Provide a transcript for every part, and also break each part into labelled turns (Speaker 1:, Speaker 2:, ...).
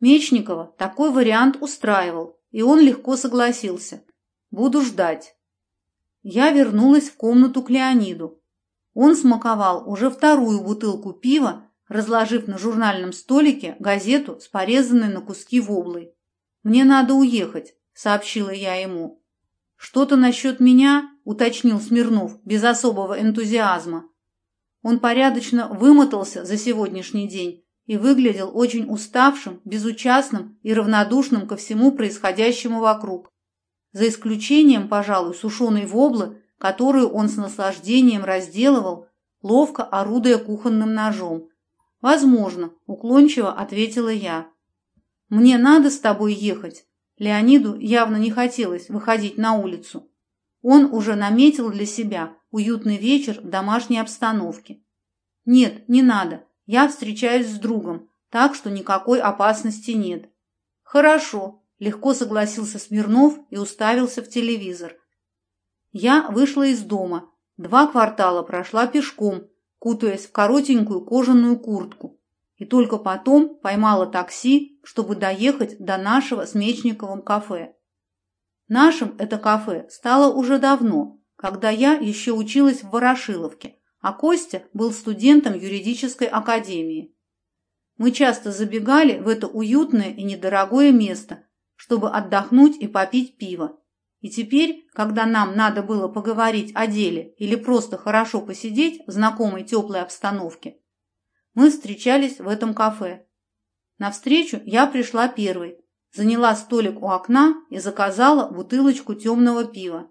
Speaker 1: Мечникова такой вариант устраивал, и он легко согласился. Буду ждать. Я вернулась в комнату к Леониду. Он смаковал уже вторую бутылку пива, разложив на журнальном столике газету с порезанной на куски воблой. «Мне надо уехать», — сообщила я ему. «Что-то насчет меня?» — уточнил Смирнов без особого энтузиазма. Он порядочно вымотался за сегодняшний день и выглядел очень уставшим, безучастным и равнодушным ко всему происходящему вокруг. За исключением, пожалуй, сушеной воблы, которую он с наслаждением разделывал, ловко орудуя кухонным ножом. «Возможно», — уклончиво ответила я. «Мне надо с тобой ехать». Леониду явно не хотелось выходить на улицу. Он уже наметил для себя уютный вечер в домашней обстановке. «Нет, не надо. Я встречаюсь с другом, так что никакой опасности нет». «Хорошо», – легко согласился Смирнов и уставился в телевизор. Я вышла из дома. Два квартала прошла пешком, кутаясь в коротенькую кожаную куртку и только потом поймала такси, чтобы доехать до нашего с Мечниковым кафе. Нашим это кафе стало уже давно, когда я еще училась в Ворошиловке, а Костя был студентом юридической академии. Мы часто забегали в это уютное и недорогое место, чтобы отдохнуть и попить пиво. И теперь, когда нам надо было поговорить о деле или просто хорошо посидеть в знакомой теплой обстановке, мы встречались в этом кафе. На встречу я пришла первой, заняла столик у окна и заказала бутылочку темного пива.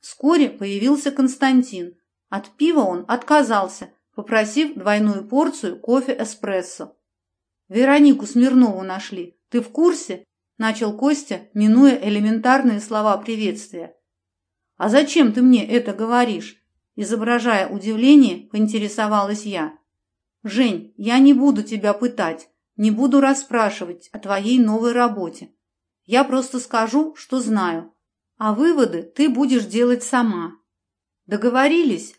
Speaker 1: Вскоре появился Константин. От пива он отказался, попросив двойную порцию кофе-эспрессо. «Веронику Смирнову нашли. Ты в курсе?» – начал Костя, минуя элементарные слова приветствия. «А зачем ты мне это говоришь?» Изображая удивление, поинтересовалась я. «Жень, я не буду тебя пытать, не буду расспрашивать о твоей новой работе. Я просто скажу, что знаю, а выводы ты будешь делать сама». «Договорились?»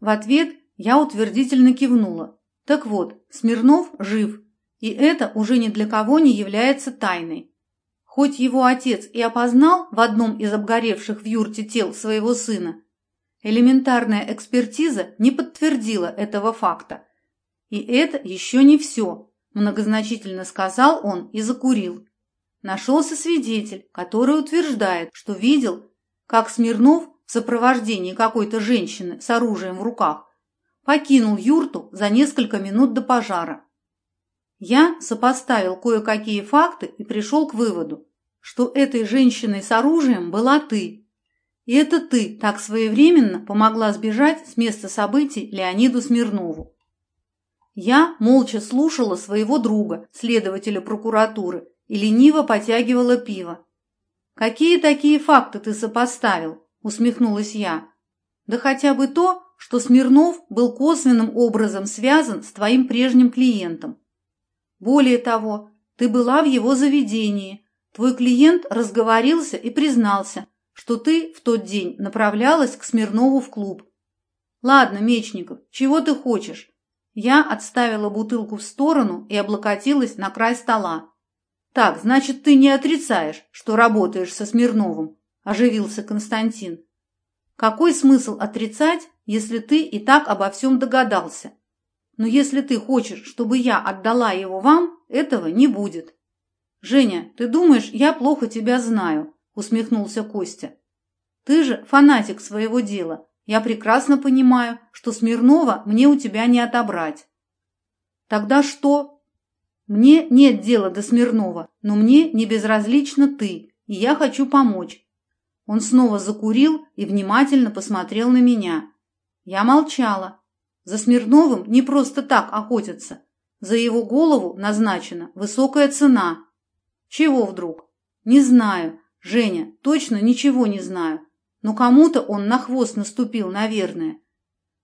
Speaker 1: В ответ я утвердительно кивнула. Так вот, Смирнов жив, и это уже ни для кого не является тайной. Хоть его отец и опознал в одном из обгоревших в юрте тел своего сына, элементарная экспертиза не подтвердила этого факта, «И это еще не все», – многозначительно сказал он и закурил. Нашелся свидетель, который утверждает, что видел, как Смирнов в сопровождении какой-то женщины с оружием в руках покинул юрту за несколько минут до пожара. Я сопоставил кое-какие факты и пришел к выводу, что этой женщиной с оружием была ты. И это ты так своевременно помогла сбежать с места событий Леониду Смирнову. Я молча слушала своего друга, следователя прокуратуры, и лениво потягивала пиво. «Какие такие факты ты сопоставил?» – усмехнулась я. «Да хотя бы то, что Смирнов был косвенным образом связан с твоим прежним клиентом. Более того, ты была в его заведении. Твой клиент разговорился и признался, что ты в тот день направлялась к Смирнову в клуб. Ладно, Мечников, чего ты хочешь? Я отставила бутылку в сторону и облокотилась на край стола. «Так, значит, ты не отрицаешь, что работаешь со Смирновым?» – оживился Константин. «Какой смысл отрицать, если ты и так обо всем догадался? Но если ты хочешь, чтобы я отдала его вам, этого не будет». «Женя, ты думаешь, я плохо тебя знаю?» – усмехнулся Костя. «Ты же фанатик своего дела я прекрасно понимаю, что Смирнова мне у тебя не отобрать. Тогда что? Мне нет дела до Смирнова, но мне не безразлична ты, и я хочу помочь. Он снова закурил и внимательно посмотрел на меня. Я молчала. За Смирновым не просто так охотятся. За его голову назначена высокая цена. Чего вдруг? Не знаю. Женя, точно ничего не знаю но кому-то он на хвост наступил, наверное.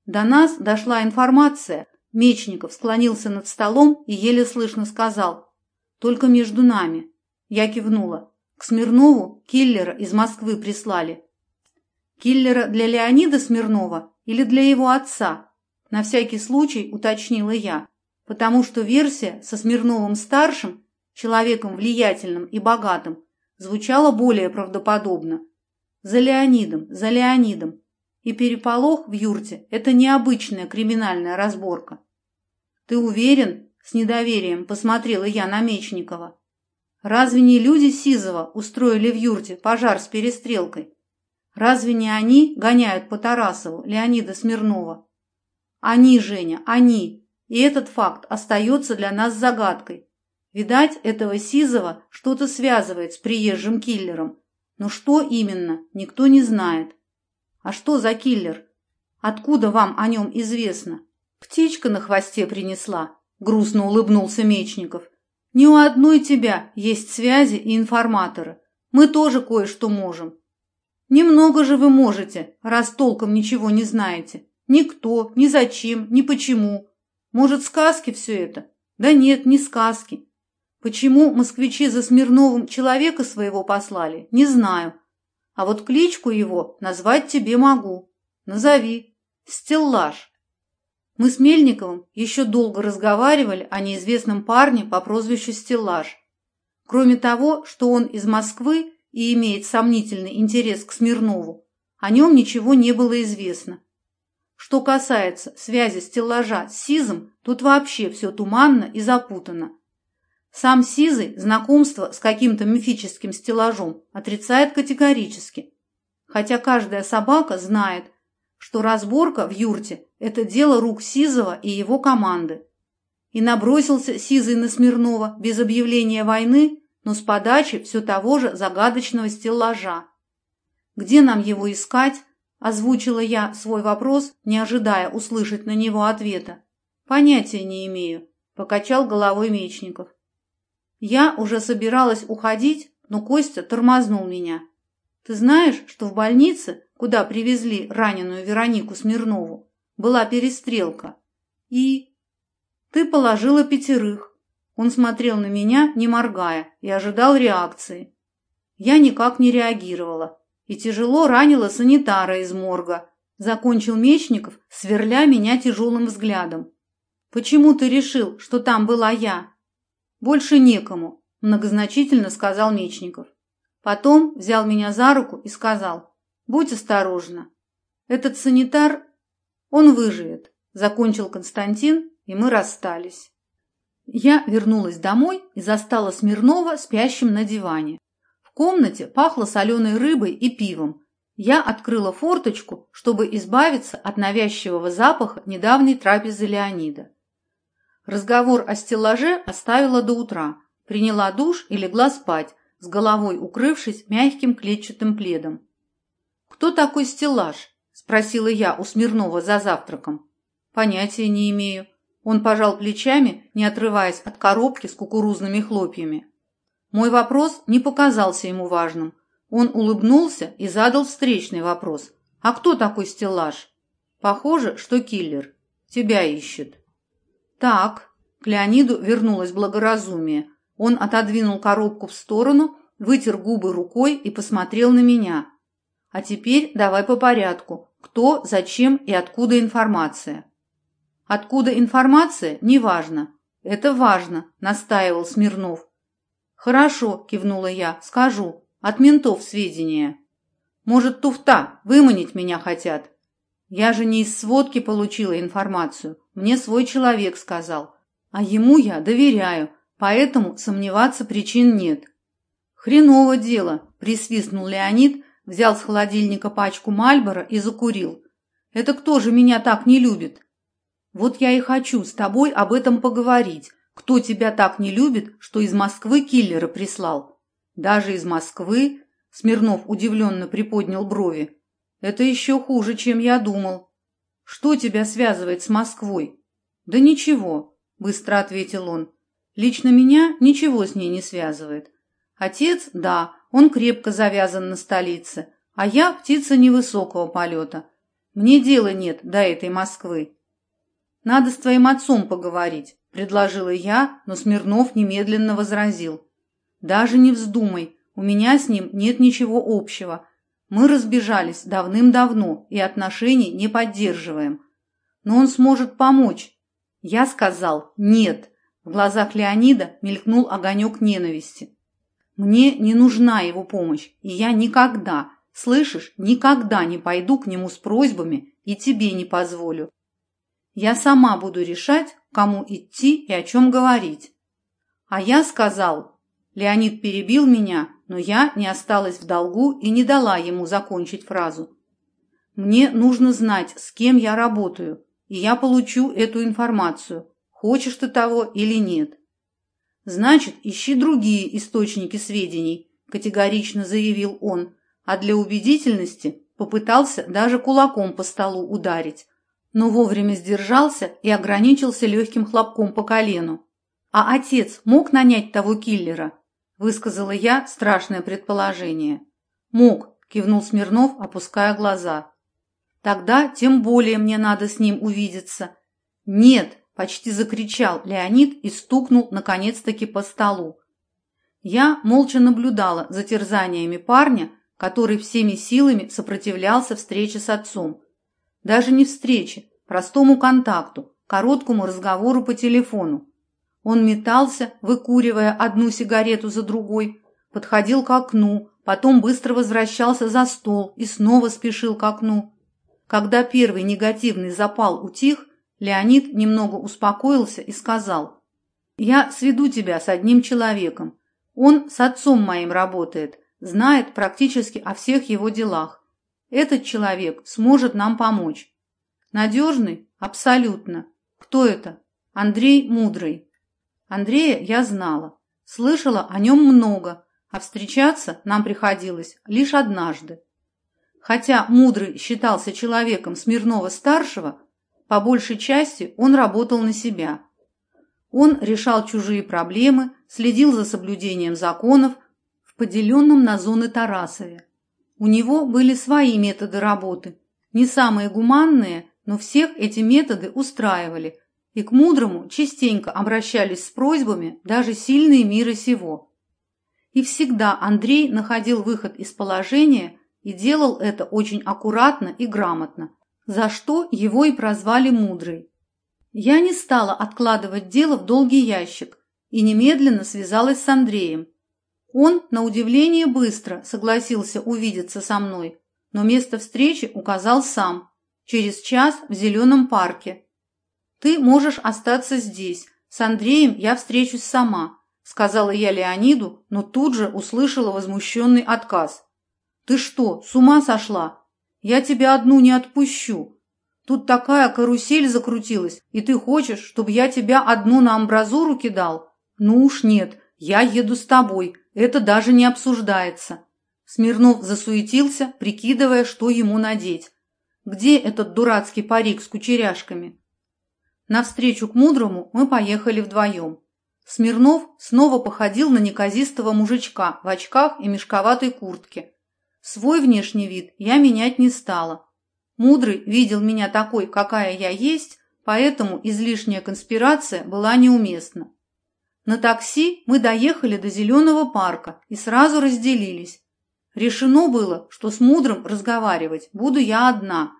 Speaker 1: До нас дошла информация. Мечников склонился над столом и еле слышно сказал «Только между нами». Я кивнула. К Смирнову киллера из Москвы прислали. Киллера для Леонида Смирнова или для его отца? На всякий случай уточнила я, потому что версия со Смирновым-старшим человеком влиятельным и богатым, звучало более правдоподобно. За Леонидом, за Леонидом. И переполох в юрте – это необычная криминальная разборка. «Ты уверен?» – с недоверием посмотрела я на Мечникова. «Разве не люди Сизова устроили в юрте пожар с перестрелкой? Разве не они гоняют по Тарасову Леонида Смирнова? Они, Женя, они. И этот факт остается для нас загадкой. Видать, этого Сизова что-то связывает с приезжим киллером. Но что именно, никто не знает. А что за киллер? Откуда вам о нем известно? Птичка на хвосте принесла, грустно улыбнулся Мечников. Не у одной тебя есть связи и информаторы. Мы тоже кое-что можем. Немного же вы можете, раз толком ничего не знаете. Никто, ни зачем, ни почему. Может, сказки все это? Да нет, не сказки. Почему москвичи за Смирновым человека своего послали, не знаю. А вот кличку его назвать тебе могу. Назови. Стеллаж. Мы с Мельниковым еще долго разговаривали о неизвестном парне по прозвищу Стеллаж. Кроме того, что он из Москвы и имеет сомнительный интерес к Смирнову, о нем ничего не было известно. Что касается связи стеллажа с Сизом, тут вообще все туманно и запутано. Сам Сизый знакомство с каким-то мифическим стеллажом отрицает категорически, хотя каждая собака знает, что разборка в юрте – это дело рук Сизова и его команды. И набросился Сизый на Смирнова без объявления войны но с подачи все того же загадочного стеллажа. «Где нам его искать?» – озвучила я свой вопрос, не ожидая услышать на него ответа. «Понятия не имею», – покачал головой Мечников. Я уже собиралась уходить, но Костя тормознул меня. «Ты знаешь, что в больнице, куда привезли раненую Веронику Смирнову, была перестрелка? И...» «Ты положила пятерых, он смотрел на меня, не моргая, и ожидал реакции. Я никак не реагировала и тяжело ранила санитара из морга. Закончил Мечников, сверля меня тяжелым взглядом. «Почему ты решил, что там была я?» «Больше некому», – многозначительно сказал Мечников. Потом взял меня за руку и сказал, «Будь осторожна. Этот санитар, он выживет», – закончил Константин, и мы расстались. Я вернулась домой и застала Смирнова спящим на диване. В комнате пахло соленой рыбой и пивом. Я открыла форточку, чтобы избавиться от навязчивого запаха недавней трапезы Леонида. Разговор о стеллаже оставила до утра, приняла душ и легла спать, с головой укрывшись мягким клетчатым пледом. «Кто такой стеллаж?» – спросила я у Смирнова за завтраком. «Понятия не имею», он пожал плечами, не отрываясь от коробки с кукурузными хлопьями. Мой вопрос не показался ему важным. Он улыбнулся и задал встречный вопрос. «А кто такой стеллаж?» «Похоже, что киллер. Тебя ищет». «Так». К Леониду вернулось благоразумие. Он отодвинул коробку в сторону, вытер губы рукой и посмотрел на меня. «А теперь давай по порядку. Кто, зачем и откуда информация?» Откуда информация, неважно. Это важно, настаивал Смирнов. Хорошо, кивнула я, скажу. От ментов сведения. Может, туфта, выманить меня хотят. Я же не из сводки получила информацию. Мне свой человек сказал. А ему я доверяю, поэтому сомневаться причин нет. Хреново дело, присвистнул Леонид, взял с холодильника пачку Мальбора и закурил. Это кто же меня так не любит? Вот я и хочу с тобой об этом поговорить. Кто тебя так не любит, что из Москвы киллера прислал? Даже из Москвы? Смирнов удивленно приподнял брови. Это еще хуже, чем я думал. Что тебя связывает с Москвой? Да ничего, быстро ответил он. Лично меня ничего с ней не связывает. Отец, да, он крепко завязан на столице, а я птица невысокого полета. Мне дела нет до этой Москвы. «Надо с твоим отцом поговорить», – предложила я, но Смирнов немедленно возразил. «Даже не вздумай, у меня с ним нет ничего общего. Мы разбежались давным-давно и отношений не поддерживаем. Но он сможет помочь». Я сказал «нет», В глазах Леонида мелькнул огонек ненависти. Мне не нужна его помощь, и я никогда, слышишь, никогда не пойду к нему с просьбами и тебе не позволю. Я сама буду решать, кому идти и о чем говорить. А я сказал, Леонид перебил меня, но я не осталась в долгу и не дала ему закончить фразу. Мне нужно знать, с кем я работаю, и я получу эту информацию, хочешь ты того или нет. Значит, ищи другие источники сведений, категорично заявил он, а для убедительности попытался даже кулаком по столу ударить, но вовремя сдержался и ограничился легким хлопком по колену. А отец мог нанять того киллера? высказала я страшное предположение. Мог, кивнул Смирнов, опуская глаза. Тогда тем более мне надо с ним увидеться. Нет, почти закричал Леонид и стукнул наконец-таки по столу. Я молча наблюдала за терзаниями парня, который всеми силами сопротивлялся встрече с отцом. Даже не встрече, простому контакту, короткому разговору по телефону. Он метался, выкуривая одну сигарету за другой, подходил к окну, потом быстро возвращался за стол и снова спешил к окну. Когда первый негативный запал утих, Леонид немного успокоился и сказал, «Я сведу тебя с одним человеком. Он с отцом моим работает, знает практически о всех его делах. Этот человек сможет нам помочь. Надежный? Абсолютно. Кто это? Андрей Мудрый. Андрея я знала. Слышала о нем много, а встречаться нам приходилось лишь однажды. Хотя Мудрый считался человеком Смирнова-старшего, по большей части он работал на себя. Он решал чужие проблемы, следил за соблюдением законов в поделенном на зоны Тарасове. У него были свои методы работы, не самые гуманные, но всех эти методы устраивали, и к мудрому частенько обращались с просьбами даже сильные мира сего. И всегда Андрей находил выход из положения и делал это очень аккуратно и грамотно, за что его и прозвали Мудрый. Я не стала откладывать дело в долгий ящик и немедленно связалась с Андреем. Он, на удивление, быстро согласился увидеться со мной, но место встречи указал сам, через час в Зеленом парке. «Ты можешь остаться здесь, с Андреем я встречусь сама», сказала я Леониду, но тут же услышала возмущенный отказ. «Ты что, с ума сошла? Я тебя одну не отпущу. Тут такая карусель закрутилась, и ты хочешь, чтобы я тебя одну на амбразуру кидал? Ну уж нет, я еду с тобой, это даже не обсуждается. Смирнов засуетился, прикидывая, что ему надеть. Где этот дурацкий парик с кучеряшками? Навстречу к мудрому мы поехали вдвоем. Смирнов снова походил на неказистого мужичка в очках и мешковатой куртке, Свой внешний вид я менять не стала. Мудрый видел меня такой, какая я есть, поэтому излишняя конспирация была неуместна. На такси мы доехали до Зеленого парка и сразу разделились. Решено было, что с Мудрым разговаривать буду я одна.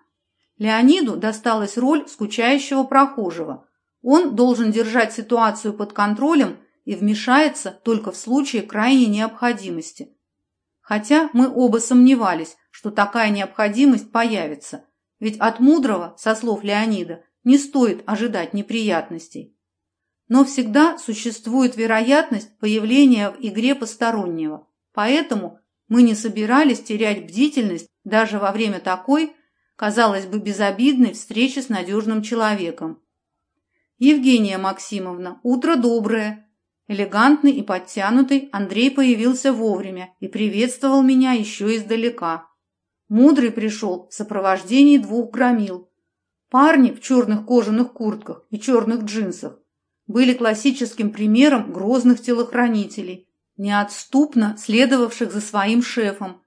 Speaker 1: Леониду досталась роль скучающего прохожего. Он должен держать ситуацию под контролем и вмешается только в случае крайней необходимости хотя мы оба сомневались, что такая необходимость появится, ведь от мудрого, со слов Леонида, не стоит ожидать неприятностей. Но всегда существует вероятность появления в игре постороннего, поэтому мы не собирались терять бдительность даже во время такой, казалось бы, безобидной встречи с надежным человеком. «Евгения Максимовна, утро доброе!» Элегантный и подтянутый, Андрей появился вовремя и приветствовал меня еще издалека. Мудрый пришел в сопровождении двух громил. Парни в черных кожаных куртках и черных джинсах были классическим примером грозных телохранителей, неотступно следовавших за своим шефом.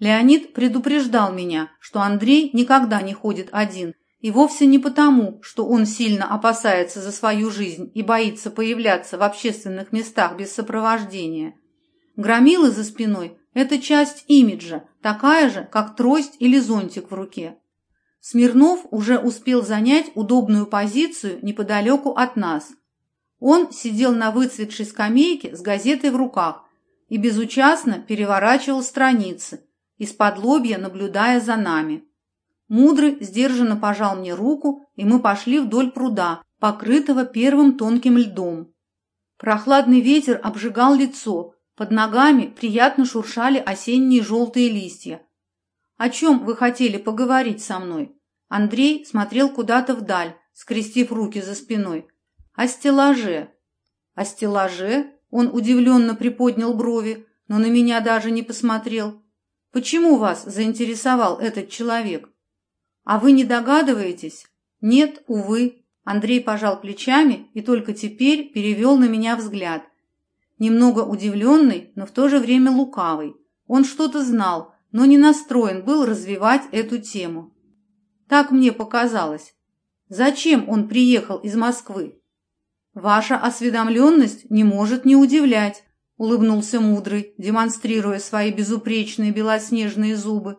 Speaker 1: Леонид предупреждал меня, что Андрей никогда не ходит один – и вовсе не потому, что он сильно опасается за свою жизнь и боится появляться в общественных местах без сопровождения. Громилы за спиной – это часть имиджа, такая же, как трость или зонтик в руке. Смирнов уже успел занять удобную позицию неподалеку от нас. Он сидел на выцветшей скамейке с газетой в руках и безучастно переворачивал страницы, из-под лобья наблюдая за нами. Мудрый сдержанно пожал мне руку, и мы пошли вдоль пруда, покрытого первым тонким льдом. Прохладный ветер обжигал лицо, под ногами приятно шуршали осенние желтые листья. «О чем вы хотели поговорить со мной?» Андрей смотрел куда-то вдаль, скрестив руки за спиной. «О стеллаже». «О стеллаже?» Он удивленно приподнял брови, но на меня даже не посмотрел. «Почему вас заинтересовал этот человек?» «А вы не догадываетесь?» «Нет, увы». Андрей пожал плечами и только теперь перевел на меня взгляд. Немного удивленный, но в то же время лукавый. Он что-то знал, но не настроен был развивать эту тему. Так мне показалось. Зачем он приехал из Москвы? Ваша осведомленность не может не удивлять, улыбнулся мудрый, демонстрируя свои безупречные белоснежные зубы.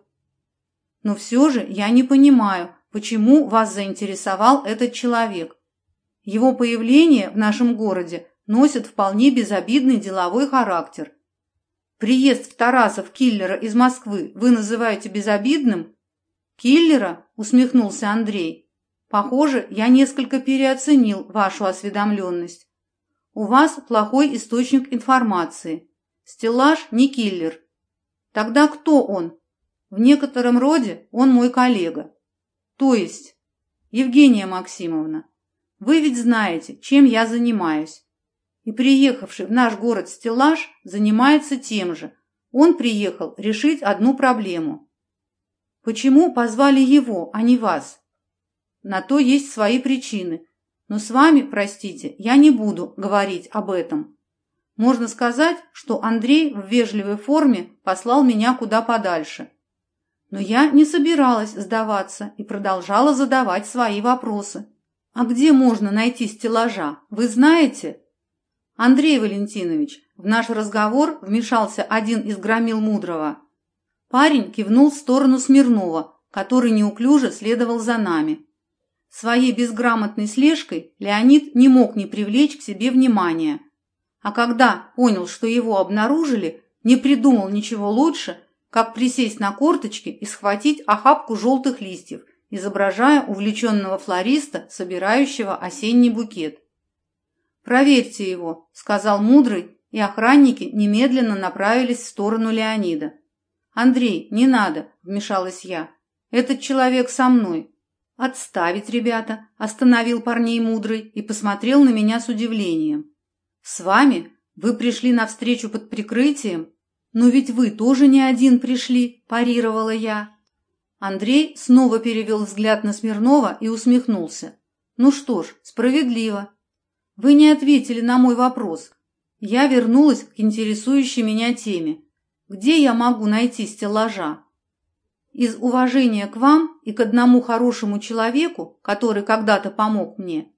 Speaker 1: Но все же я не понимаю, почему вас заинтересовал этот человек. Его появление в нашем городе носит вполне безобидный деловой характер. Приезд в Тарасов киллера из Москвы вы называете безобидным? Киллера? усмехнулся Андрей. Похоже, я несколько переоценил вашу осведомленность. У вас плохой источник информации. Стеллаж не киллер. Тогда кто он? В некотором роде он мой коллега. То есть, Евгения Максимовна, вы ведь знаете, чем я занимаюсь и приехавший в наш город стеллаж занимается тем же. Он приехал решить одну проблему. Почему позвали его, а не вас? На то есть свои причины. Но с вами, простите, я не буду говорить об этом. Можно сказать, что Андрей в вежливой форме послал меня куда подальше. Но я не собиралась сдаваться и продолжала задавать свои вопросы. А где можно найти стеллажа, вы знаете? Андрей Валентинович, в наш разговор вмешался один из громил мудрого. Парень кивнул в сторону Смирнова, который неуклюже следовал за нами. Своей безграмотной слежкой Леонид не мог не привлечь к себе внимания. А когда понял, что его обнаружили, не придумал ничего лучше, как присесть на корточки и схватить охапку желтых листьев, изображая увлеченного флориста, собирающего осенний букет. «Проверьте его», — сказал мудрый, и охранники немедленно направились в сторону Леонида. «Андрей, не надо», — вмешалась я. «Этот человек со мной». «Отставить, ребята», — остановил парней мудрый и посмотрел на меня с удивлением. «С вами? Вы пришли навстречу под прикрытием? Но ведь вы тоже не один пришли», – парировала я. Андрей снова перевел взгляд на Смирнова и усмехнулся. «Ну что ж, справедливо. Вы не ответили на мой вопрос. Я вернулась к интересующей меня теме. Где я могу найти стеллажа? Из уважения к вам и к одному хорошему человеку, который когда-то помог мне,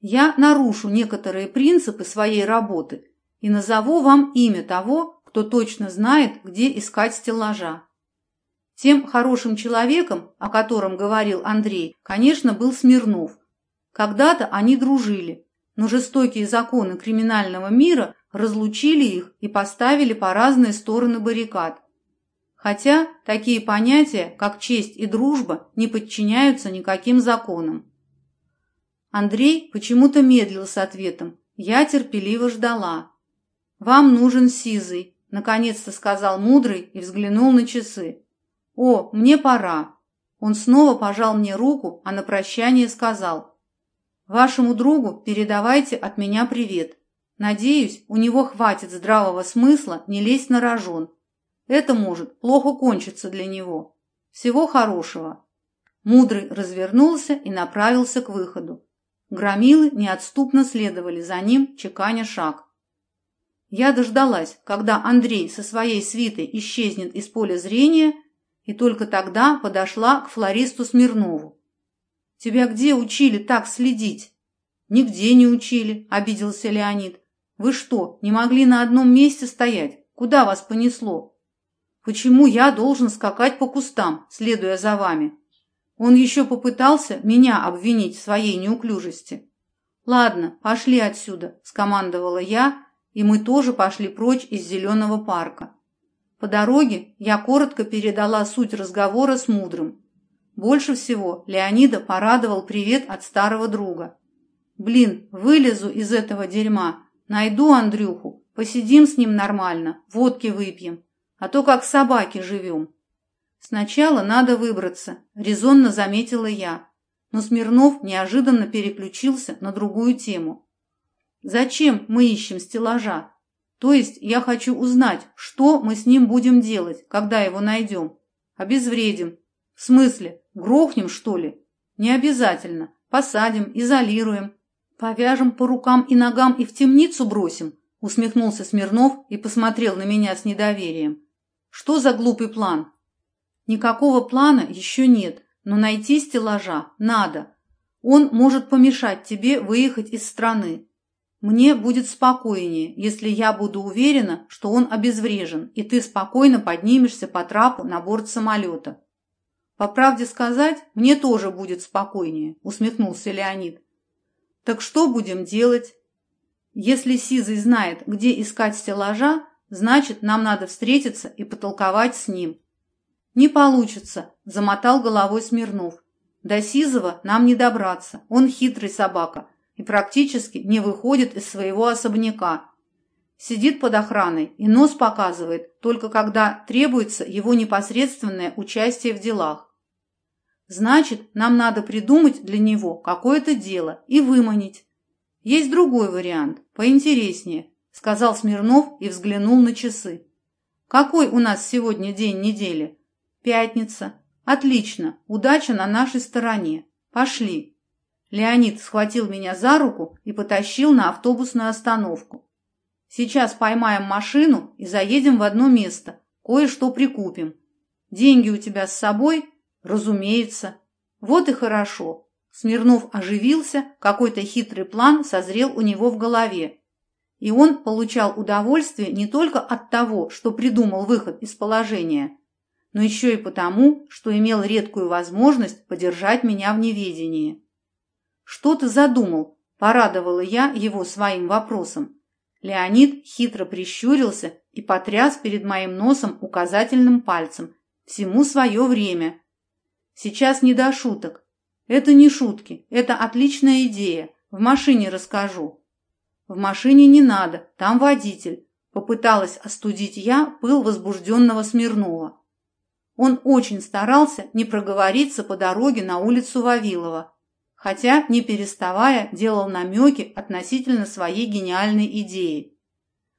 Speaker 1: я нарушу некоторые принципы своей работы и назову вам имя того, кто точно знает, где искать стеллажа. Тем хорошим человеком, о котором говорил Андрей, конечно, был Смирнов. Когда-то они дружили, но жестокие законы криминального мира разлучили их и поставили по разные стороны баррикад. Хотя такие понятия, как честь и дружба, не подчиняются никаким законам. Андрей почему-то медлил с ответом. Я терпеливо ждала. «Вам нужен сизый», — наконец-то сказал мудрый и взглянул на часы. «О, мне пора». Он снова пожал мне руку, а на прощание сказал — Вашему другу передавайте от меня привет. Надеюсь, у него хватит здравого смысла не лезть на рожон. Это может плохо кончиться для него. Всего хорошего. Мудрый развернулся и направился к выходу. Громилы неотступно следовали за ним, чеканя шаг. Я дождалась, когда Андрей со своей свитой исчезнет из поля зрения, и только тогда подошла к флористу Смирнову. Тебя где учили так следить? Нигде не учили, обиделся Леонид. Вы что, не могли на одном месте стоять? Куда вас понесло? Почему я должен скакать по кустам, следуя за вами? Он еще попытался меня обвинить в своей неуклюжести. Ладно, пошли отсюда, скомандовала я, и мы тоже пошли прочь из зеленого парка. По дороге я коротко передала суть разговора с Мудрым. Больше всего Леонида порадовал привет от старого друга. Блин, вылезу из этого дерьма, найду Андрюху, посидим с ним нормально, водки выпьем, а то как собаки живем. Сначала надо выбраться, резонно заметила я, но Смирнов неожиданно переключился на другую тему. Зачем мы ищем стеллажа? То есть я хочу узнать, что мы с ним будем делать, когда его найдем. Обезвредим. В смысле, грохнем, что ли? Не обязательно. Посадим, изолируем. Повяжем по рукам и ногам и в темницу бросим, усмехнулся Смирнов и посмотрел на меня с недоверием. Что за глупый план? Никакого плана еще нет, но найти стеллажа надо. Он может помешать тебе выехать из страны. Мне будет спокойнее, если я буду уверена, что он обезврежен, и ты спокойно поднимешься по трапу на борт самолета. По правде сказать, мне тоже будет спокойнее, усмехнулся Леонид. Так что будем делать? Если Сизый знает, где искать стеллажа, значит, нам надо встретиться и потолковать с ним. Не получится, замотал головой Смирнов. До Сизова нам не добраться, он хитрый собака и практически не выходит из своего особняка. Сидит под охраной и нос показывает только когда требуется его непосредственное участие в делах. Значит, нам надо придумать для него какое-то дело и выманить. Есть другой вариант, поинтереснее, сказал Смирнов и взглянул на часы. Какой у нас сегодня день недели? Пятница. Отлично, удача на нашей стороне. Пошли. Леонид схватил меня за руку и потащил на автобусную остановку. Сейчас поймаем машину и заедем в одно место. Кое-что прикупим. Деньги у тебя с собой? Разумеется. Вот и хорошо. Смирнов оживился, какой-то хитрый план созрел у него в голове. И он получал удовольствие не только от того, что придумал выход из положения, но еще и потому, что имел редкую возможность подержать меня в неведении. «Что ты задумал?» – порадовала я его своим вопросом. Леонид хитро прищурился и потряс перед моим носом указательным пальцем. Всему свое время. Сейчас не до шуток. Это не шутки, это отличная идея. В машине расскажу. В машине не надо, там водитель. Попыталась остудить я пыл возбужденного Смирнова. Он очень старался не проговориться по дороге на улицу Вавилова, хотя, не переставая, делал намеки относительно своей гениальной идеи.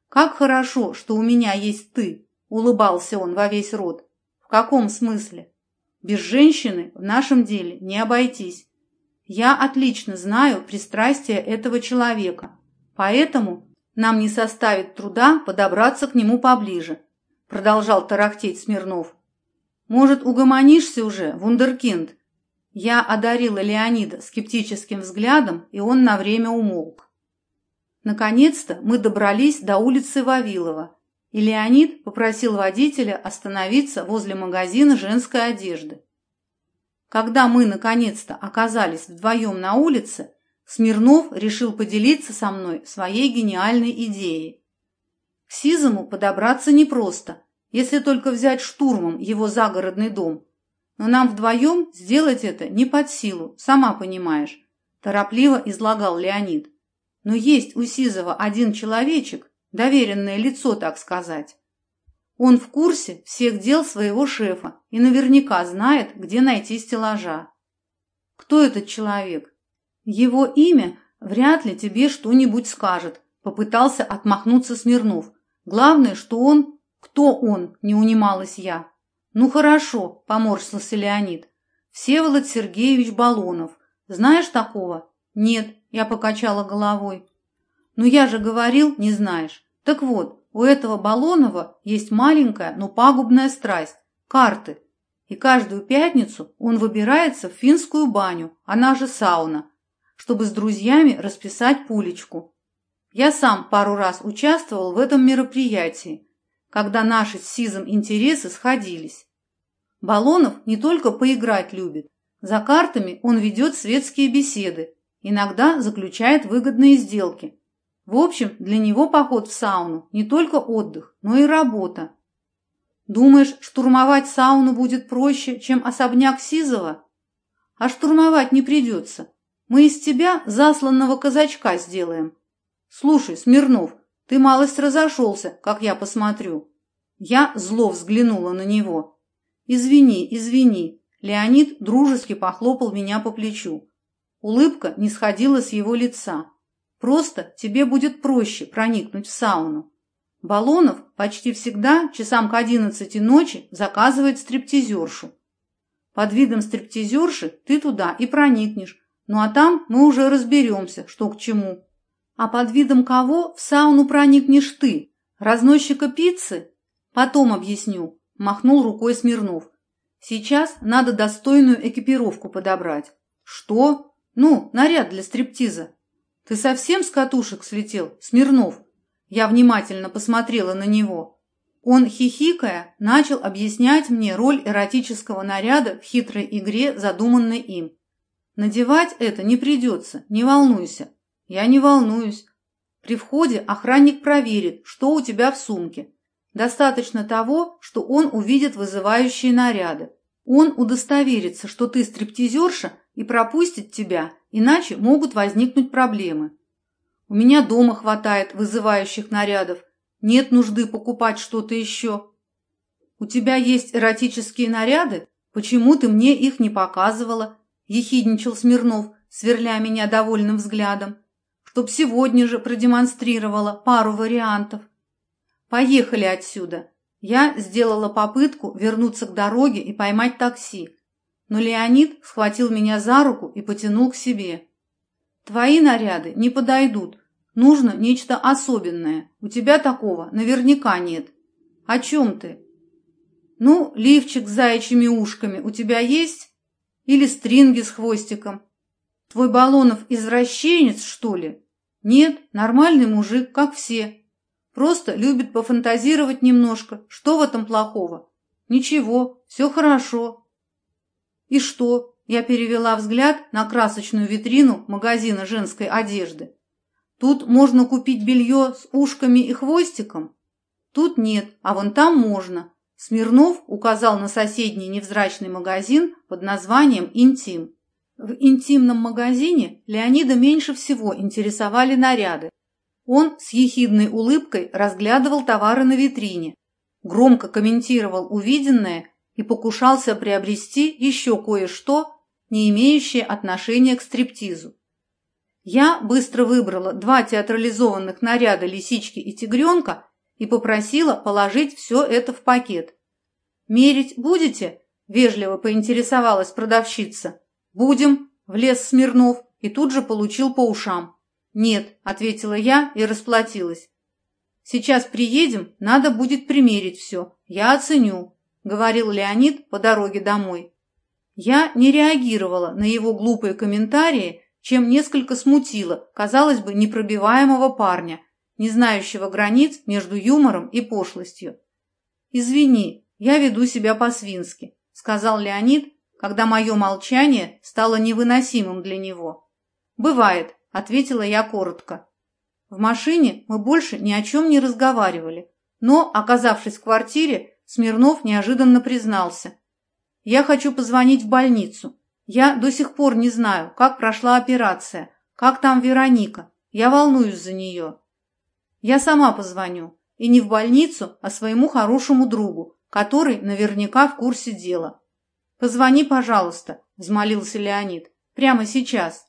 Speaker 1: «Как хорошо, что у меня есть ты!» – улыбался он во весь рот. «В каком смысле? Без женщины в нашем деле не обойтись. Я отлично знаю пристрастие этого человека, поэтому нам не составит труда подобраться к нему поближе», – продолжал тарахтеть Смирнов. «Может, угомонишься уже, вундеркинд?» Я одарила Леонида скептическим взглядом, и он на время умолк. Наконец-то мы добрались до улицы Вавилова, и Леонид попросил водителя остановиться возле магазина женской одежды. Когда мы наконец-то оказались вдвоем на улице, Смирнов решил поделиться со мной своей гениальной идеей. К Сизому подобраться непросто, если только взять штурмом его загородный дом – но нам вдвоем сделать это не под силу, сама понимаешь, торопливо излагал Леонид. Но есть у Сизова один человечек, доверенное лицо, так сказать. Он в курсе всех дел своего шефа и наверняка знает, где найти стеллажа. Кто этот человек? Его имя вряд ли тебе что-нибудь скажет, попытался отмахнуться Смирнов. Главное, что он... Кто он? Не унималась я. «Ну хорошо», – поморщился Леонид. «Всеволод Сергеевич Балонов. Знаешь такого?» «Нет», – я покачала головой. «Ну я же говорил, не знаешь. Так вот, у этого Балонова есть маленькая, но пагубная страсть – карты. И каждую пятницу он выбирается в финскую баню, она же сауна, чтобы с друзьями расписать пулечку. Я сам пару раз участвовал в этом мероприятии, когда наши с Сизом интересы сходились. Балонов не только поиграть любит. За картами он ведет светские беседы иногда заключает выгодные сделки. В общем, для него поход в сауну не только отдых, но и работа. Думаешь, штурмовать сауну будет проще, чем особняк Сизова? А штурмовать не придется. Мы из тебя засланного казачка сделаем. Слушай, Смирнов, ты малость разошелся, как я посмотрю. Я зло взглянула на него. Извини, извини. Леонид дружески похлопал меня по плечу. Улыбка не сходила с его лица. Просто тебе будет проще проникнуть в сауну. Балонов почти всегда часам к одиннадцати ночи заказывает стриптизершу. Под видом стриптизерши ты туда и проникнешь, ну а там мы уже разберемся, что к чему. А под видом кого в сауну проникнешь ты? Разносчика пиццы? Потом объясню, махнул рукой Смирнов. Сейчас надо достойную экипировку подобрать. Что? Ну, наряд для стриптиза. Ты совсем с катушек слетел, Смирнов? Я внимательно посмотрела на него. Он, хихикая, начал объяснять мне роль эротического наряда в хитрой игре, задуманной им. Надевать это не придется, не волнуйся. Я не волнуюсь. При входе охранник проверит, что у тебя в сумке. Достаточно того, что он увидит вызывающие наряды. Он удостоверится, что ты стриптизерша и пропустит тебя, иначе могут возникнуть проблемы. У меня дома хватает вызывающих нарядов. Нет нужды покупать что-то еще. У тебя есть эротические наряды? Почему ты мне их не показывала? Ехидничал Смирнов, сверля меня довольным взглядом. Чтоб сегодня же продемонстрировала пару вариантов. Поехали отсюда. Я сделала попытку вернуться к дороге и поймать такси, но Леонид схватил меня за руку и потянул к себе. «Твои наряды не подойдут. Нужно нечто особенное. У тебя такого наверняка нет. О чем ты?» «Ну, лифчик с заячьими ушками у тебя есть? Или стринги с хвостиком? Твой Баллонов извращенец, что ли? Нет, нормальный мужик, как все. Просто любит пофантазировать немножко. Что в этом плохого? Ничего, все хорошо. И что? Я перевела взгляд на красочную витрину магазина женской одежды. Тут можно купить белье с ушками и хвостиком? Тут нет, а вон там можно. Смирнов указал на соседний невзрачный магазин под названием «Интим». В интимном магазине Леонида меньше всего интересовали наряды, он с ехидной улыбкой разглядывал товары на витрине, громко комментировал увиденное и покушался приобрести еще кое-что, не имеющее отношения к стриптизу. Я быстро выбрала два театрализованных наряда лисички и тигренка и попросила положить все это в пакет. «Мерить будете?» – вежливо поинтересовалась продавщица. «Будем», – влез Смирнов и тут же получил по ушам. «Нет», — ответила я и расплатилась. «Сейчас приедем, надо будет примерить все. Я оценю», — говорил Леонид по дороге домой. Я не реагировала на его глупые комментарии, чем несколько смутила, казалось бы, непробиваемого парня, не знающего границ между юмором и пошлостью. «Извини, я веду себя по-свински», — сказал Леонид, когда мое молчание стало невыносимым для него. «Бывает, ответила я коротко. В машине мы больше ни о чем не разговаривали, но, оказавшись в квартире, Смирнов неожиданно признался. «Я хочу позвонить в больницу. Я до сих пор не знаю, как прошла операция, как там Вероника. Я волнуюсь за нее. Я сама позвоню. И не в больницу, а своему хорошему другу, который наверняка в курсе дела. «Позвони, пожалуйста», – взмолился Леонид. «Прямо сейчас».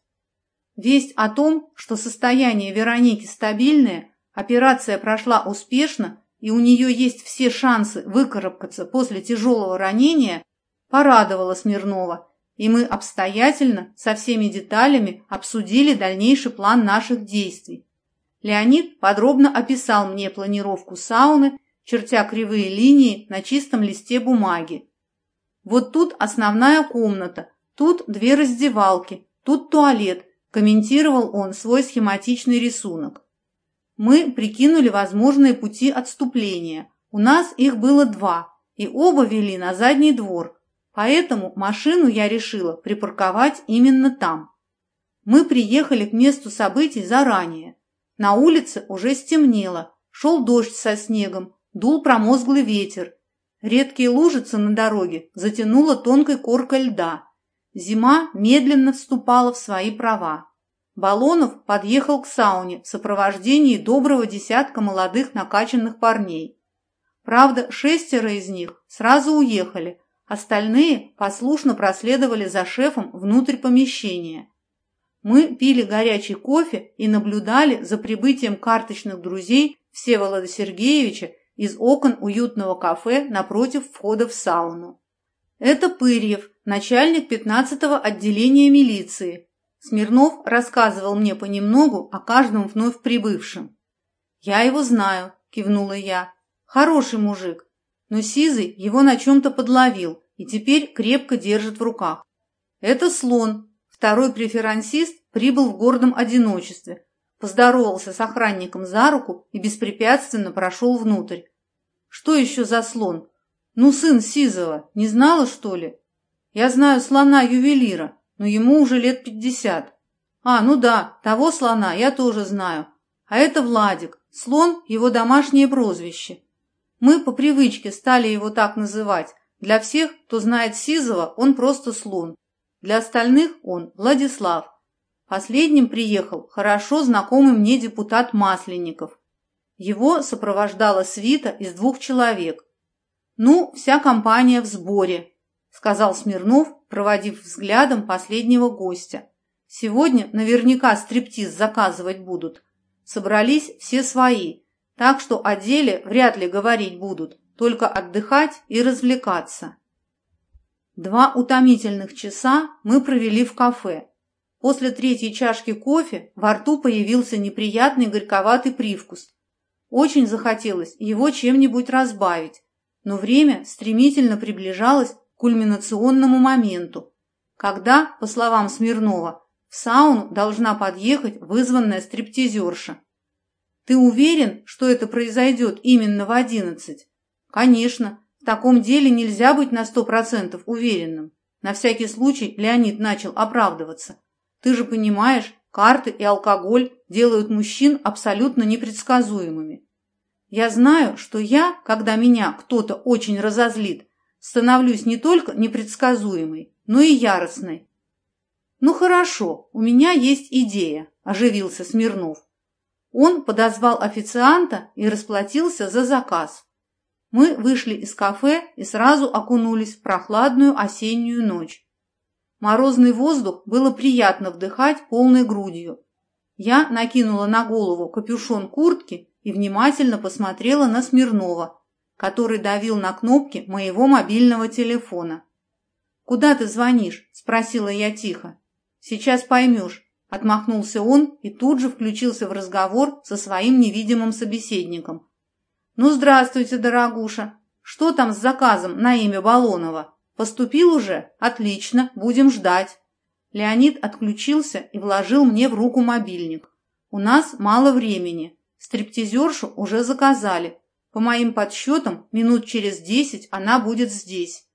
Speaker 1: Весть о том, что состояние Вероники стабильное, операция прошла успешно и у нее есть все шансы выкарабкаться после тяжелого ранения, порадовала Смирнова, и мы обстоятельно, со всеми деталями, обсудили дальнейший план наших действий. Леонид подробно описал мне планировку сауны, чертя кривые линии на чистом листе бумаги. Вот тут основная комната, тут две раздевалки, тут туалет, комментировал он свой схематичный рисунок. Мы прикинули возможные пути отступления. У нас их было два, и оба вели на задний двор, поэтому машину я решила припарковать именно там. Мы приехали к месту событий заранее. На улице уже стемнело, шел дождь со снегом, дул промозглый ветер. Редкие лужицы на дороге затянуло тонкой коркой льда. Зима медленно вступала в свои права. Балонов подъехал к сауне в сопровождении доброго десятка молодых накачанных парней. Правда, шестеро из них сразу уехали, остальные послушно проследовали за шефом внутрь помещения. Мы пили горячий кофе и наблюдали за прибытием карточных друзей Всеволода Сергеевича из окон уютного кафе напротив входа в сауну. Это Пырьев, начальник 15-го отделения милиции, Смирнов рассказывал мне понемногу о каждом вновь прибывшем. «Я его знаю», – кивнула я. «Хороший мужик, но Сизый его на чем-то подловил и теперь крепко держит в руках. Это слон, второй преферансист, прибыл в гордом одиночестве, поздоровался с охранником за руку и беспрепятственно прошел внутрь. Что еще за слон? Ну, сын Сизова, не знала, что ли? Я знаю слона-ювелира, но ему уже лет пятьдесят. А, ну да, того слона я тоже знаю. А это Владик. Слон – его домашнее прозвище. Мы по привычке стали его так называть. Для всех, кто знает Сизова, он просто слон. Для остальных он Владислав. Последним приехал хорошо знакомый мне депутат Масленников. Его сопровождала свита из двух человек. Ну, вся компания в сборе, сказал Смирнов, проводив взглядом последнего гостя. Сегодня наверняка стриптиз заказывать будут. Собрались все свои, так что о деле вряд ли говорить будут, только отдыхать и развлекаться. Два утомительных часа мы провели в кафе. После третьей чашки кофе во рту появился неприятный горьковатый привкус. Очень захотелось его чем-нибудь разбавить, но время стремительно приближалось кульминационному моменту, когда, по словам Смирнова, в сауну должна подъехать вызванная стриптизерша. Ты уверен, что это произойдет именно в одиннадцать? Конечно, в таком деле нельзя быть на сто процентов уверенным. На всякий случай Леонид начал оправдываться. Ты же понимаешь, карты и алкоголь делают мужчин абсолютно непредсказуемыми. Я знаю, что я, когда меня кто-то очень разозлит, становлюсь не только непредсказуемой, но и яростной. «Ну хорошо, у меня есть идея», – оживился Смирнов. Он подозвал официанта и расплатился за заказ. Мы вышли из кафе и сразу окунулись в прохладную осеннюю ночь. Морозный воздух было приятно вдыхать полной грудью. Я накинула на голову капюшон куртки и внимательно посмотрела на Смирнова, который давил на кнопки моего мобильного телефона. «Куда ты звонишь?» – спросила я тихо. «Сейчас поймешь», – отмахнулся он и тут же включился в разговор со своим невидимым собеседником. «Ну, здравствуйте, дорогуша. Что там с заказом на имя Балонова? Поступил уже? Отлично, будем ждать». Леонид отключился и вложил мне в руку мобильник. «У нас мало времени. Стриптизершу уже заказали, по моим подсчетам, минут через десять она будет здесь.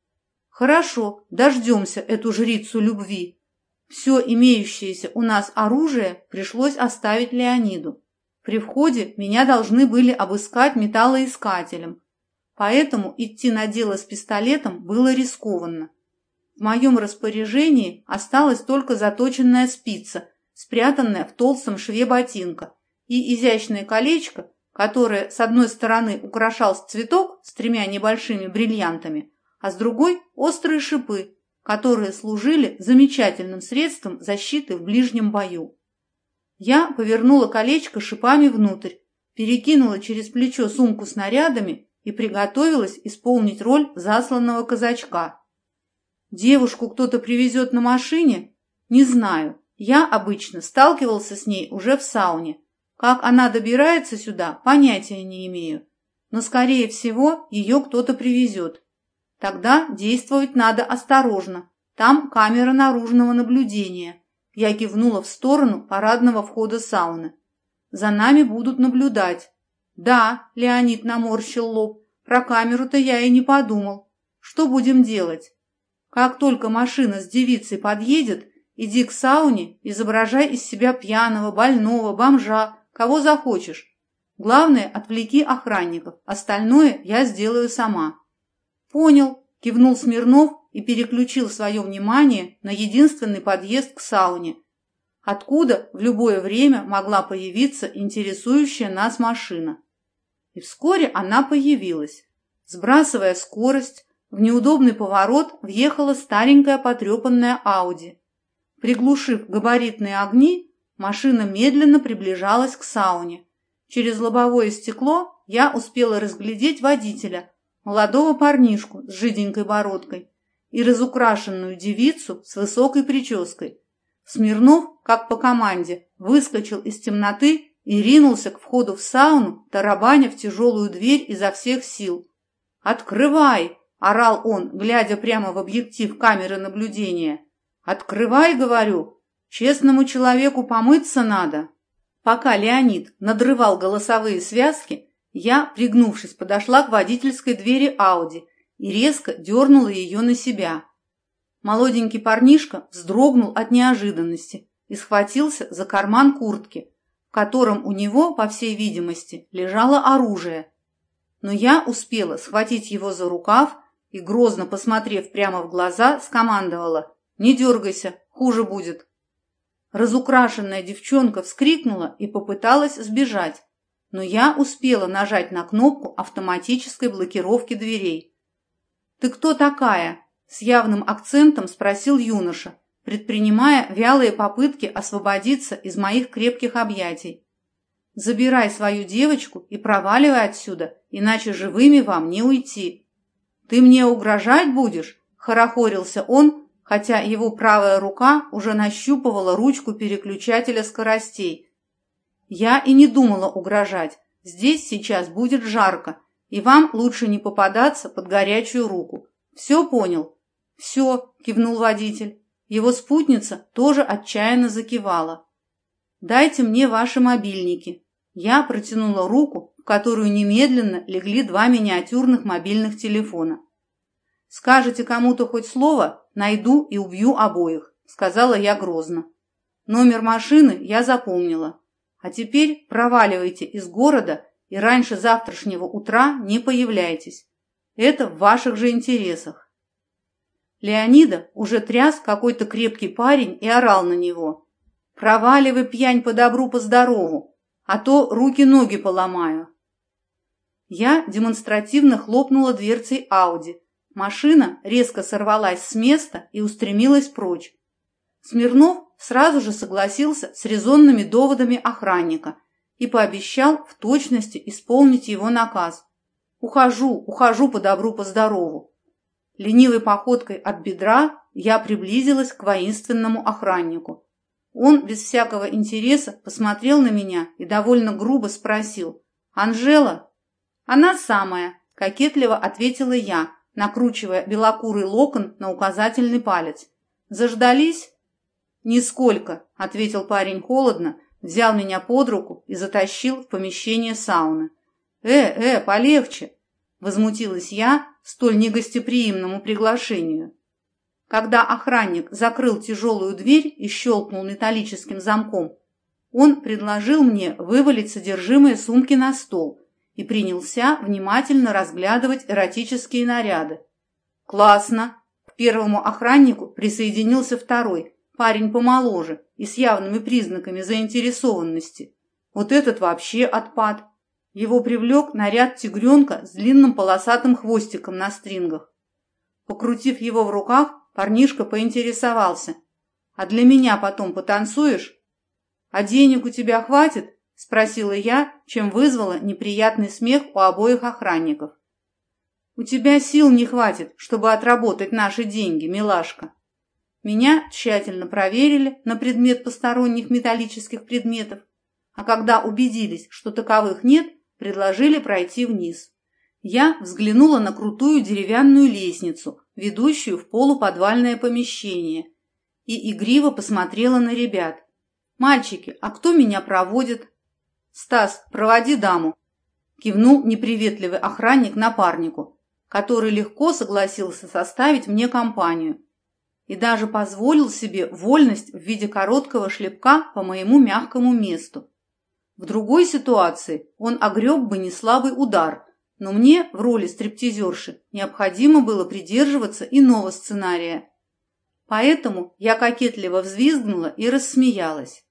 Speaker 1: Хорошо, дождемся эту жрицу любви. Все имеющееся у нас оружие пришлось оставить Леониду. При входе меня должны были обыскать металлоискателем, поэтому идти на дело с пистолетом было рискованно. В моем распоряжении осталась только заточенная спица, спрятанная в толстом шве ботинка, и изящное колечко, которое с одной стороны украшал цветок с тремя небольшими бриллиантами, а с другой – острые шипы, которые служили замечательным средством защиты в ближнем бою. Я повернула колечко шипами внутрь, перекинула через плечо сумку с нарядами и приготовилась исполнить роль засланного казачка. Девушку кто-то привезет на машине? Не знаю. Я обычно сталкивался с ней уже в сауне, как она добирается сюда, понятия не имею. Но, скорее всего, ее кто-то привезет. Тогда действовать надо осторожно. Там камера наружного наблюдения. Я кивнула в сторону парадного входа сауны. За нами будут наблюдать. Да, Леонид наморщил лоб. Про камеру-то я и не подумал. Что будем делать? Как только машина с девицей подъедет, Иди к сауне, изображай из себя пьяного, больного, бомжа, кого захочешь. Главное, отвлеки охранников, остальное я сделаю сама». «Понял», – кивнул Смирнов и переключил свое внимание на единственный подъезд к сауне, откуда в любое время могла появиться интересующая нас машина. И вскоре она появилась. Сбрасывая скорость, в неудобный поворот въехала старенькая потрепанная Ауди. Приглушив габаритные огни, машина медленно приближалась к сауне. Через лобовое стекло я успела разглядеть водителя, молодого парнишку с жиденькой бородкой и разукрашенную девицу с высокой прической. Смирнов, как по команде, выскочил из темноты и ринулся к входу в сауну, тарабаня в тяжелую дверь изо всех сил. «Открывай!» – орал он, глядя прямо в объектив камеры наблюдения. «Открывай, говорю! Честному человеку помыться надо!» Пока Леонид надрывал голосовые связки, я, пригнувшись, подошла к водительской двери Ауди и резко дернула ее на себя. Молоденький парнишка вздрогнул от неожиданности и схватился за карман куртки, в котором у него, по всей видимости, лежало оружие. Но я успела схватить его за рукав и, грозно посмотрев прямо в глаза, скомандовала «Не дергайся, хуже будет». Разукрашенная девчонка вскрикнула и попыталась сбежать, но я успела нажать на кнопку автоматической блокировки дверей. «Ты кто такая?» – с явным акцентом спросил юноша, предпринимая вялые попытки освободиться из моих крепких объятий. «Забирай свою девочку и проваливай отсюда, иначе живыми вам не уйти». «Ты мне угрожать будешь?» – хорохорился он, хотя его правая рука уже нащупывала ручку переключателя скоростей. Я и не думала угрожать. Здесь сейчас будет жарко, и вам лучше не попадаться под горячую руку. Все понял? Все, кивнул водитель. Его спутница тоже отчаянно закивала. «Дайте мне ваши мобильники». Я протянула руку, в которую немедленно легли два миниатюрных мобильных телефона. «Скажете кому-то хоть слово, найду и убью обоих», — сказала я грозно. Номер машины я запомнила. А теперь проваливайте из города и раньше завтрашнего утра не появляйтесь. Это в ваших же интересах. Леонида уже тряс какой-то крепкий парень и орал на него. «Проваливай, пьянь, по добру, по здорову, а то руки-ноги поломаю». Я демонстративно хлопнула дверцей Ауди, Машина резко сорвалась с места и устремилась прочь. Смирнов сразу же согласился с резонными доводами охранника и пообещал в точности исполнить его наказ. «Ухожу, ухожу по добру, по здорову». Ленивой походкой от бедра я приблизилась к воинственному охраннику. Он без всякого интереса посмотрел на меня и довольно грубо спросил «Анжела?» «Она самая», – кокетливо ответила я, накручивая белокурый локон на указательный палец. «Заждались?» «Нисколько», — ответил парень холодно, взял меня под руку и затащил в помещение сауны. «Э, э, полегче!» — возмутилась я столь негостеприимному приглашению. Когда охранник закрыл тяжелую дверь и щелкнул металлическим замком, он предложил мне вывалить содержимое сумки на стол и принялся внимательно разглядывать эротические наряды. «Классно!» К первому охраннику присоединился второй, парень помоложе и с явными признаками заинтересованности. Вот этот вообще отпад. Его привлек наряд тигренка с длинным полосатым хвостиком на стрингах. Покрутив его в руках, парнишка поинтересовался. «А для меня потом потанцуешь? А денег у тебя хватит?» – спросила я, чем вызвала неприятный смех у обоих охранников. «У тебя сил не хватит, чтобы отработать наши деньги, милашка». Меня тщательно проверили на предмет посторонних металлических предметов, а когда убедились, что таковых нет, предложили пройти вниз. Я взглянула на крутую деревянную лестницу, ведущую в полуподвальное помещение, и игриво посмотрела на ребят. «Мальчики, а кто меня проводит?» «Стас, проводи даму!» Кивнул неприветливый охранник напарнику, который легко согласился составить мне компанию. и даже позволил себе вольность в виде короткого шлепка по моему мягкому месту. В другой ситуации он огреб бы неслабый удар, но мне в роли стриптизерши необходимо было придерживаться иного сценария. Поэтому я кокетливо взвизгнула и рассмеялась.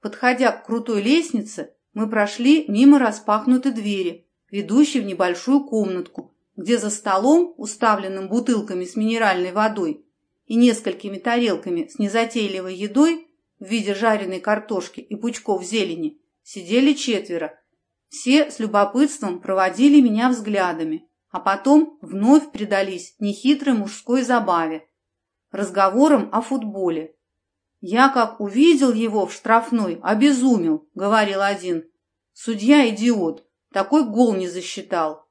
Speaker 1: Подходя к крутой лестнице, мы прошли мимо распахнутой двери, ведущей в небольшую комнатку, где за столом, уставленным бутылками с минеральной водой и несколькими тарелками с незатейливой едой в виде жареной картошки и пучков зелени, Сидели четверо. Все с любопытством проводили меня взглядами, а потом вновь предались нехитрой мужской забаве, разговорам о футболе. «Я, как увидел его в штрафной, обезумел», — говорил один. «Судья идиот, такой гол не засчитал».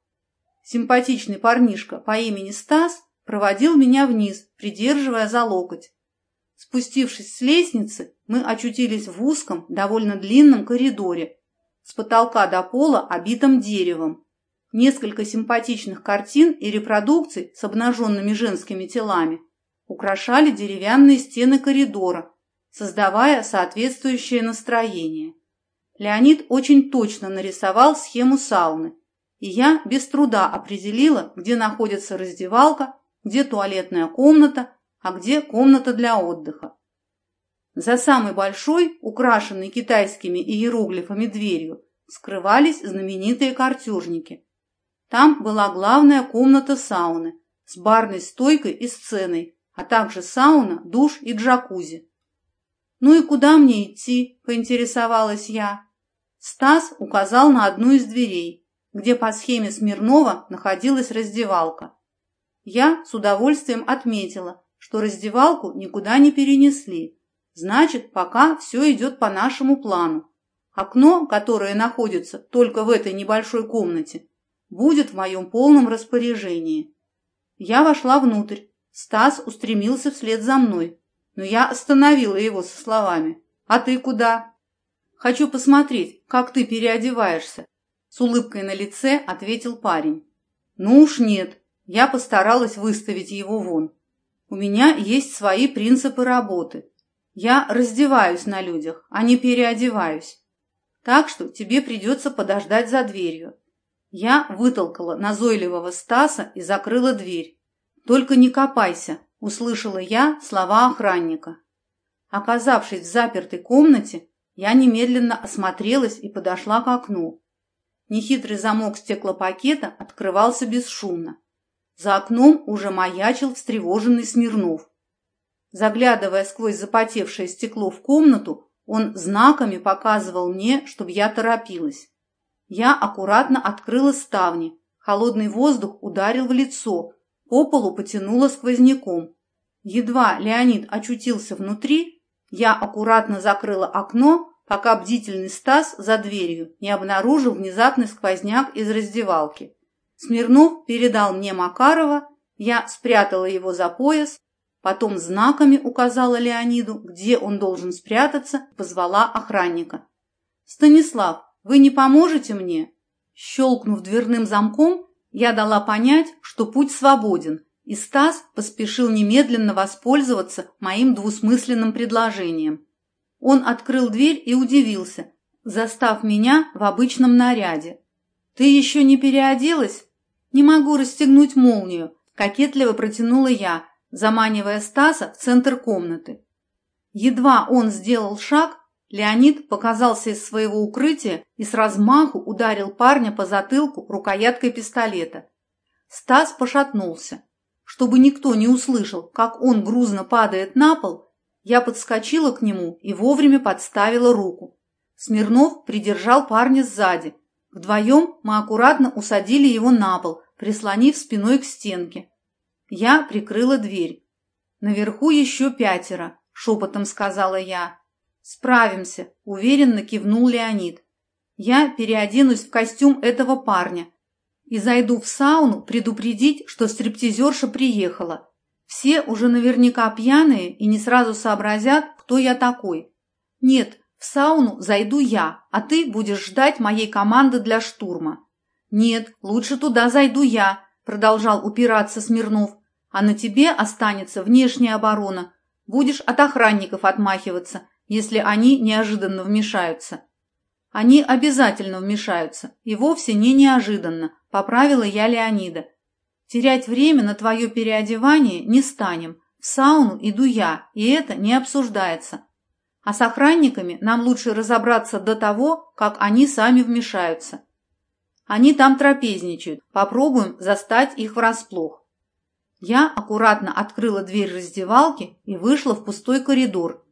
Speaker 1: Симпатичный парнишка по имени Стас проводил меня вниз, придерживая за локоть. Спустившись с лестницы, мы очутились в узком, довольно длинном коридоре, с потолка до пола обитым деревом. Несколько симпатичных картин и репродукций с обнаженными женскими телами украшали деревянные стены коридора, создавая соответствующее настроение. Леонид очень точно нарисовал схему сауны, и я без труда определила, где находится раздевалка, где туалетная комната, а где комната для отдыха. За самой большой, украшенной китайскими иероглифами дверью, скрывались знаменитые картежники. Там была главная комната сауны с барной стойкой и сценой, а также сауна, душ и джакузи. «Ну и куда мне идти?» – поинтересовалась я. Стас указал на одну из дверей, где по схеме Смирнова находилась раздевалка. Я с удовольствием отметила, что раздевалку никуда не перенесли. Значит, пока все идет по нашему плану. Окно, которое находится только в этой небольшой комнате, будет в моем полном распоряжении. Я вошла внутрь. Стас устремился вслед за мной, но я остановила его со словами. «А ты куда?» «Хочу посмотреть, как ты переодеваешься», — с улыбкой на лице ответил парень. «Ну уж нет, я постаралась выставить его вон. У меня есть свои принципы работы. Я раздеваюсь на людях, а не переодеваюсь. Так что тебе придется подождать за дверью. Я вытолкала назойливого Стаса и закрыла дверь. «Только не копайся», — услышала я слова охранника. Оказавшись в запертой комнате, я немедленно осмотрелась и подошла к окну. Нехитрый замок стеклопакета открывался бесшумно. За окном уже маячил встревоженный Смирнов. Заглядывая сквозь запотевшее стекло в комнату, он знаками показывал мне, чтобы я торопилась. Я аккуратно открыла ставни. Холодный воздух ударил в лицо, по полу потянуло сквозняком. Едва Леонид очутился внутри, я аккуратно закрыла окно, пока бдительный Стас за дверью не обнаружил внезапный сквозняк из раздевалки. Смирнов передал мне Макарова, я спрятала его за пояс, потом знаками указала Леониду, где он должен спрятаться, позвала охранника. «Станислав, вы не поможете мне?» Щелкнув дверным замком, я дала понять, что путь свободен, и Стас поспешил немедленно воспользоваться моим двусмысленным предложением. Он открыл дверь и удивился, застав меня в обычном наряде. «Ты еще не переоделась?» «Не могу расстегнуть молнию», – кокетливо протянула я, заманивая Стаса в центр комнаты. Едва он сделал шаг, Леонид показался из своего укрытия и с размаху ударил парня по затылку рукояткой пистолета. Стас пошатнулся. Чтобы никто не услышал, как он грузно падает на пол, я подскочила к нему и вовремя подставила руку. Смирнов придержал парня сзади. Вдвоем мы аккуратно усадили его на пол, прислонив спиной к стенке. Я прикрыла дверь. «Наверху еще пятеро», — шепотом сказала я. «Справимся», — уверенно кивнул Леонид. «Я переоденусь в костюм этого парня и зайду в сауну предупредить, что стриптизерша приехала. Все уже наверняка пьяные и не сразу сообразят, кто я такой. Нет, в сауну зайду я, а ты будешь ждать моей команды для штурма. «Нет, лучше туда зайду я», – продолжал упираться Смирнов. а на тебе останется внешняя оборона. Будешь от охранников отмахиваться, если они неожиданно вмешаются. Они обязательно вмешаются, и вовсе не неожиданно, поправила я Леонида. Терять время на твое переодевание не станем. В сауну иду я, и это не обсуждается. А с охранниками нам лучше разобраться до того, как они сами вмешаются. Они там трапезничают, попробуем застать их врасплох. Я аккуратно открыла дверь раздевалки и вышла в пустой коридор.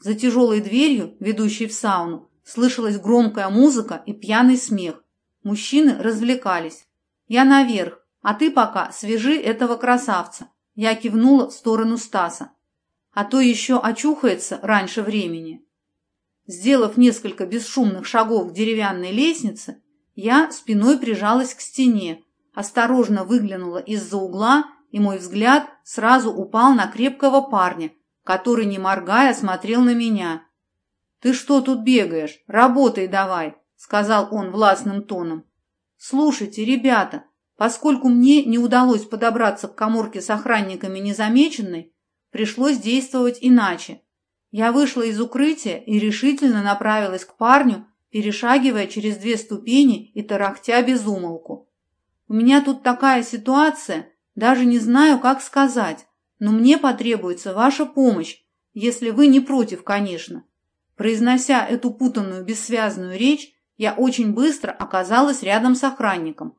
Speaker 1: За тяжелой дверью, ведущей в сауну, слышалась громкая музыка и пьяный смех. Мужчины развлекались. Я наверх, а ты пока свяжи этого красавца. Я кивнула в сторону Стаса а то еще очухается раньше времени. Сделав несколько бесшумных шагов к деревянной лестнице, я спиной прижалась к стене, осторожно выглянула из-за угла, и мой взгляд сразу упал на крепкого парня, который, не моргая, смотрел на меня. «Ты что тут бегаешь? Работай давай!» — сказал он властным тоном. «Слушайте, ребята, поскольку мне не удалось подобраться к коморке с охранниками незамеченной, Пришлось действовать иначе. Я вышла из укрытия и решительно направилась к парню, перешагивая через две ступени и тарахтя без умолку. У меня тут такая ситуация, даже не знаю, как сказать, но мне потребуется ваша помощь, если вы не против, конечно. Произнося эту путанную бессвязную речь, я очень быстро оказалась рядом с охранником.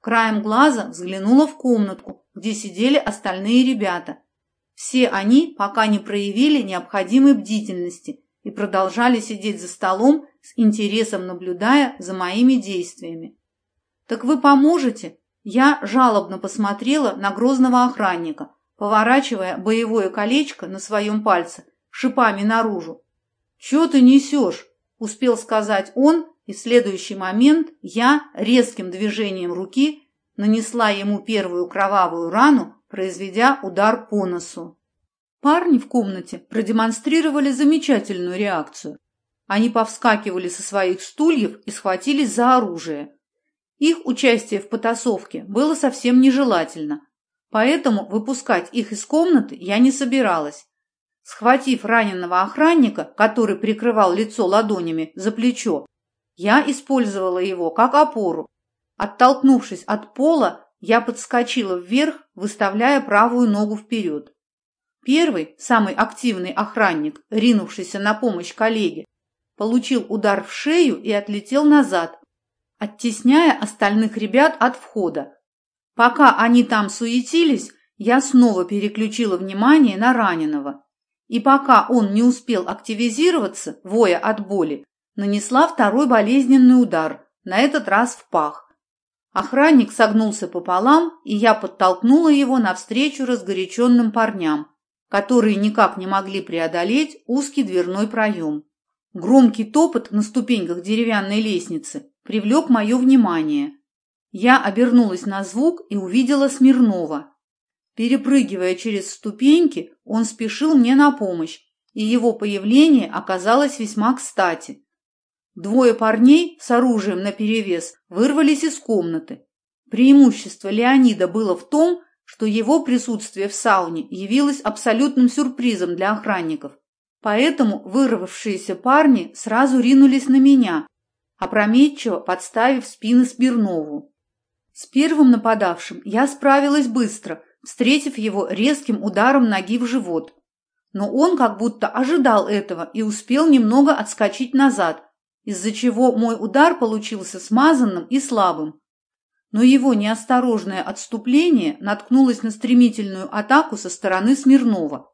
Speaker 1: Краем глаза взглянула в комнатку, где сидели остальные ребята – все они пока не проявили необходимой бдительности и продолжали сидеть за столом с интересом наблюдая за моими действиями. «Так вы поможете?» Я жалобно посмотрела на грозного охранника, поворачивая боевое колечко на своем пальце шипами наружу. «Чего ты несешь?» – успел сказать он, и в следующий момент я резким движением руки нанесла ему первую кровавую рану произведя удар по носу. Парни в комнате продемонстрировали замечательную реакцию. Они повскакивали со своих стульев и схватились за оружие. Их участие в потасовке было совсем нежелательно, поэтому выпускать их из комнаты я не собиралась. Схватив раненого охранника, который прикрывал лицо ладонями за плечо, я использовала его как опору. Оттолкнувшись от пола, я подскочила вверх, выставляя правую ногу вперед. Первый, самый активный охранник, ринувшийся на помощь коллеге, получил удар в шею и отлетел назад, оттесняя остальных ребят от входа. Пока они там суетились, я снова переключила внимание на раненого. И пока он не успел активизироваться, воя от боли, нанесла второй болезненный удар, на этот раз в пах. Охранник согнулся пополам, и я подтолкнула его навстречу разгоряченным парням, которые никак не могли преодолеть узкий дверной проем. Громкий топот на ступеньках деревянной лестницы привлек мое внимание. Я обернулась на звук и увидела Смирнова. Перепрыгивая через ступеньки, он спешил мне на помощь, и его появление оказалось весьма кстати. Двое парней с оружием наперевес вырвались из комнаты. Преимущество Леонида было в том, что его присутствие в сауне явилось абсолютным сюрпризом для охранников. Поэтому вырвавшиеся парни сразу ринулись на меня, опрометчиво подставив спины Смирнову. С первым нападавшим я справилась быстро, встретив его резким ударом ноги в живот. Но он как будто ожидал этого и успел немного отскочить назад, из-за чего мой удар получился смазанным и слабым. Но его неосторожное отступление наткнулось на стремительную атаку со стороны Смирнова.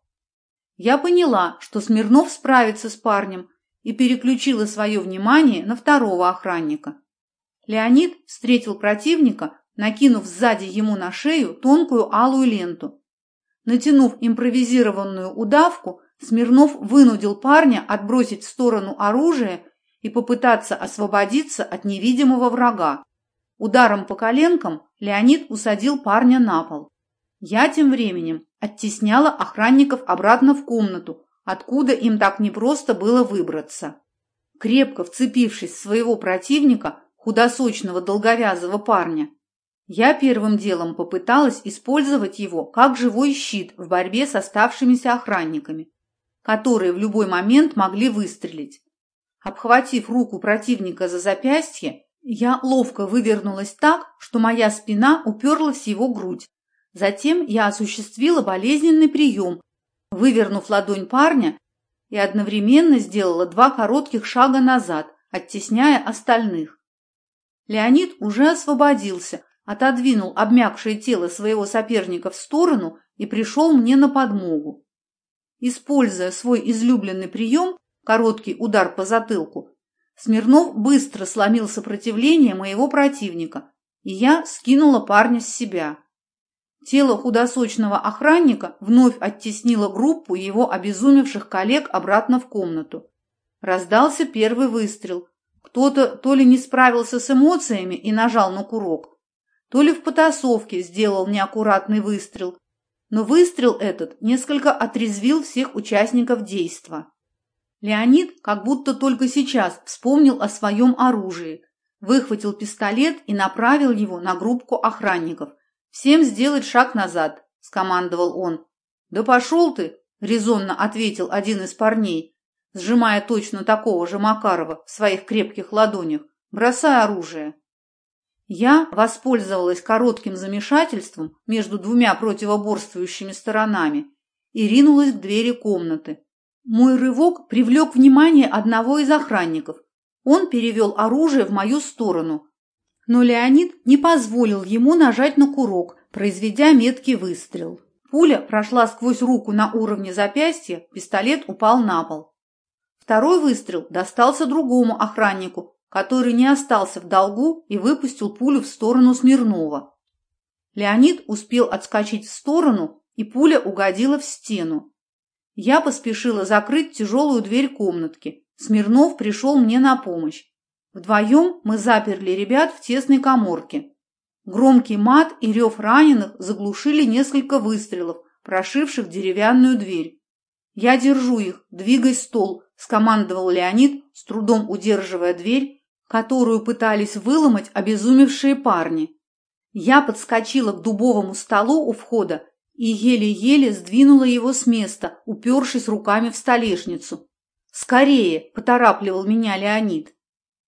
Speaker 1: Я поняла, что Смирнов справится с парнем, и переключила свое внимание на второго охранника. Леонид встретил противника, накинув сзади ему на шею тонкую алую ленту. Натянув импровизированную удавку, Смирнов вынудил парня отбросить в сторону оружие и попытаться освободиться от невидимого врага. Ударом по коленкам Леонид усадил парня на пол. Я тем временем оттесняла охранников обратно в комнату, откуда им так непросто было выбраться. Крепко вцепившись в своего противника, худосочного долговязого парня, Я первым делом попыталась использовать его как живой щит в борьбе с оставшимися охранниками, которые в любой момент могли выстрелить. Обхватив руку противника за запястье, я ловко вывернулась так, что моя спина уперлась в его грудь. Затем я осуществила болезненный прием, вывернув ладонь парня и одновременно сделала два коротких шага назад, оттесняя остальных. Леонид уже освободился, отодвинул обмякшее тело своего соперника в сторону и пришел мне на подмогу. Используя свой излюбленный прием, короткий удар по затылку, Смирнов быстро сломил сопротивление моего противника, и я скинула парня с себя. Тело худосочного охранника вновь оттеснило группу его обезумевших коллег обратно в комнату. Раздался первый выстрел. Кто-то то ли не справился с эмоциями и нажал на курок, то ли в потасовке сделал неаккуратный выстрел, но выстрел этот несколько отрезвил всех участников действа. Леонид как будто только сейчас вспомнил о своем оружии, выхватил пистолет и направил его на группку охранников. «Всем сделать шаг назад», – скомандовал он. «Да пошел ты!» – резонно ответил один из парней, сжимая точно такого же Макарова в своих крепких ладонях. «Бросай оружие!» Я воспользовалась коротким замешательством между двумя противоборствующими сторонами и ринулась к двери комнаты. Мой рывок привлек внимание одного из охранников. Он перевел оружие в мою сторону. Но Леонид не позволил ему нажать на курок, произведя меткий выстрел. Пуля прошла сквозь руку на уровне запястья, пистолет упал на пол. Второй выстрел достался другому охраннику, который не остался в долгу и выпустил пулю в сторону Смирнова. Леонид успел отскочить в сторону, и пуля угодила в стену. Я поспешила закрыть тяжелую дверь комнатки. Смирнов пришел мне на помощь. Вдвоем мы заперли ребят в тесной коморке. Громкий мат и рев раненых заглушили несколько выстрелов, прошивших деревянную дверь. «Я держу их, двигай стол», – скомандовал Леонид, с трудом удерживая дверь, которую пытались выломать обезумевшие парни. Я подскочила к дубовому столу у входа и еле-еле сдвинула его с места, упершись руками в столешницу. «Скорее!» – поторапливал меня Леонид.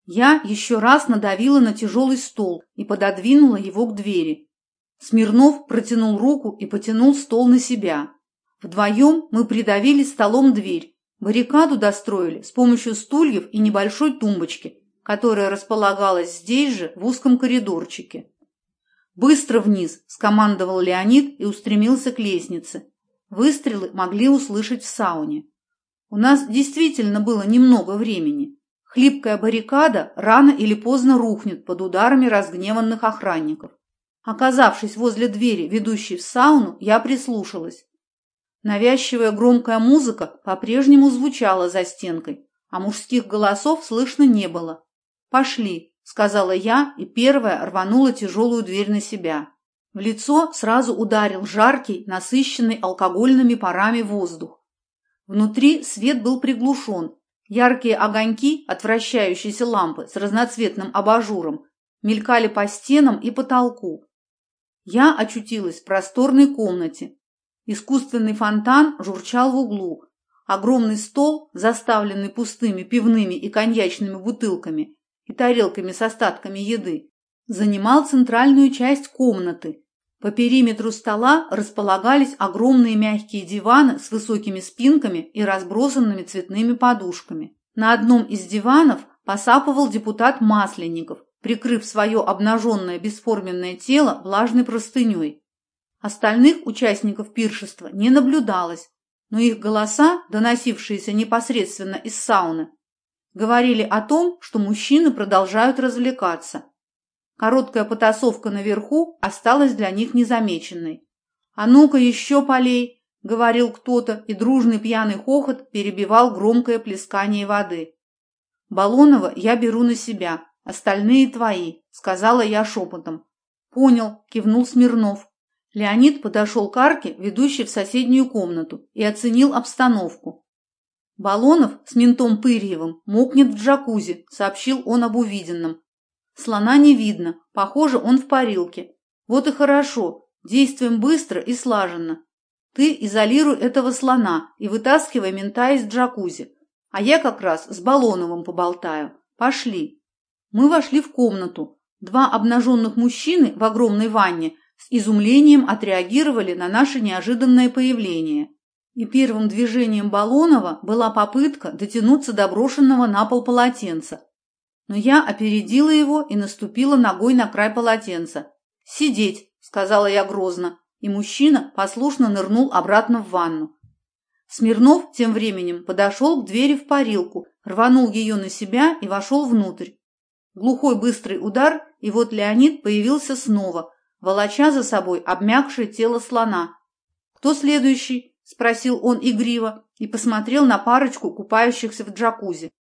Speaker 1: Я еще раз надавила на тяжелый стол и пододвинула его к двери. Смирнов протянул руку и потянул стол на себя. Вдвоем мы придавили столом дверь. Баррикаду достроили с помощью стульев и небольшой тумбочки, которая располагалась здесь же, в узком коридорчике. «Быстро вниз!» – скомандовал Леонид и устремился к лестнице. Выстрелы могли услышать в сауне. У нас действительно было немного времени. Хлипкая баррикада рано или поздно рухнет под ударами разгневанных охранников. Оказавшись возле двери, ведущей в сауну, я прислушалась. Навязчивая громкая музыка по-прежнему звучала за стенкой, а мужских голосов слышно не было. «Пошли!» Сказала я и первая рванула тяжелую дверь на себя. В лицо сразу ударил жаркий, насыщенный алкогольными парами воздух. Внутри свет был приглушен. Яркие огоньки от вращающейся лампы с разноцветным абажуром мелькали по стенам и потолку. Я очутилась в просторной комнате. Искусственный фонтан журчал в углу. Огромный стол, заставленный пустыми пивными и коньячными бутылками, и тарелками с остатками еды, занимал центральную часть комнаты. По периметру стола располагались огромные мягкие диваны с высокими спинками и разбросанными цветными подушками. На одном из диванов посапывал депутат Масленников, прикрыв свое обнаженное бесформенное тело влажной простыней. Остальных участников пиршества не наблюдалось, но их голоса, доносившиеся непосредственно из сауны, говорили о том, что мужчины продолжают развлекаться. Короткая потасовка наверху осталась для них незамеченной. «А ну-ка еще полей!» — говорил кто-то, и дружный пьяный хохот перебивал громкое плескание воды. «Балонова я беру на себя, остальные твои», — сказала я шепотом. «Понял», — кивнул Смирнов. Леонид подошел к арке, ведущей в соседнюю комнату, и оценил обстановку. «Балонов с ментом Пырьевым мокнет в джакузи», — сообщил он об увиденном. «Слона не видно, похоже, он в парилке. Вот и хорошо, действуем быстро и слаженно. Ты изолируй этого слона и вытаскивай мента из джакузи, а я как раз с Балоновым поболтаю. Пошли. Мы вошли в комнату. Два обнаженных мужчины в огромной ванне с изумлением отреагировали на наше неожиданное появление. И первым движением Балонова была попытка дотянуться до брошенного на пол полотенца. Но я опередила его и наступила ногой на край полотенца. «Сидеть!» – сказала я грозно, и мужчина послушно нырнул обратно в ванну. Смирнов тем временем подошел к двери в парилку, рванул ее на себя и вошел внутрь. Глухой быстрый удар, и вот Леонид появился снова, волоча за собой обмякшее тело слона. «Кто следующий?» – спросил он игриво и посмотрел на парочку купающихся в джакузи.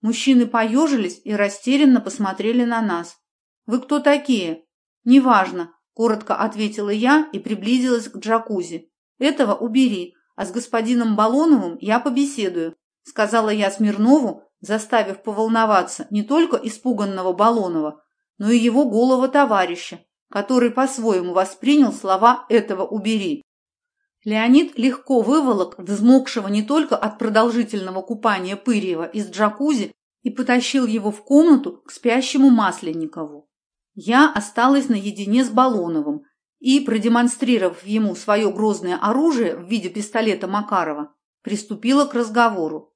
Speaker 1: Мужчины поежились и растерянно посмотрели на нас. «Вы кто такие?» «Неважно», – коротко ответила я и приблизилась к джакузи. «Этого убери, а с господином Балоновым я побеседую», – сказала я Смирнову, заставив поволноваться не только испуганного Балонова, но и его голого товарища, который по-своему воспринял слова этого «убери». Леонид легко выволок взмокшего не только от продолжительного купания Пырьева из джакузи и потащил его в комнату к спящему Масленникову. Я осталась наедине с Балоновым и, продемонстрировав ему свое грозное оружие в виде пистолета Макарова, приступила к разговору.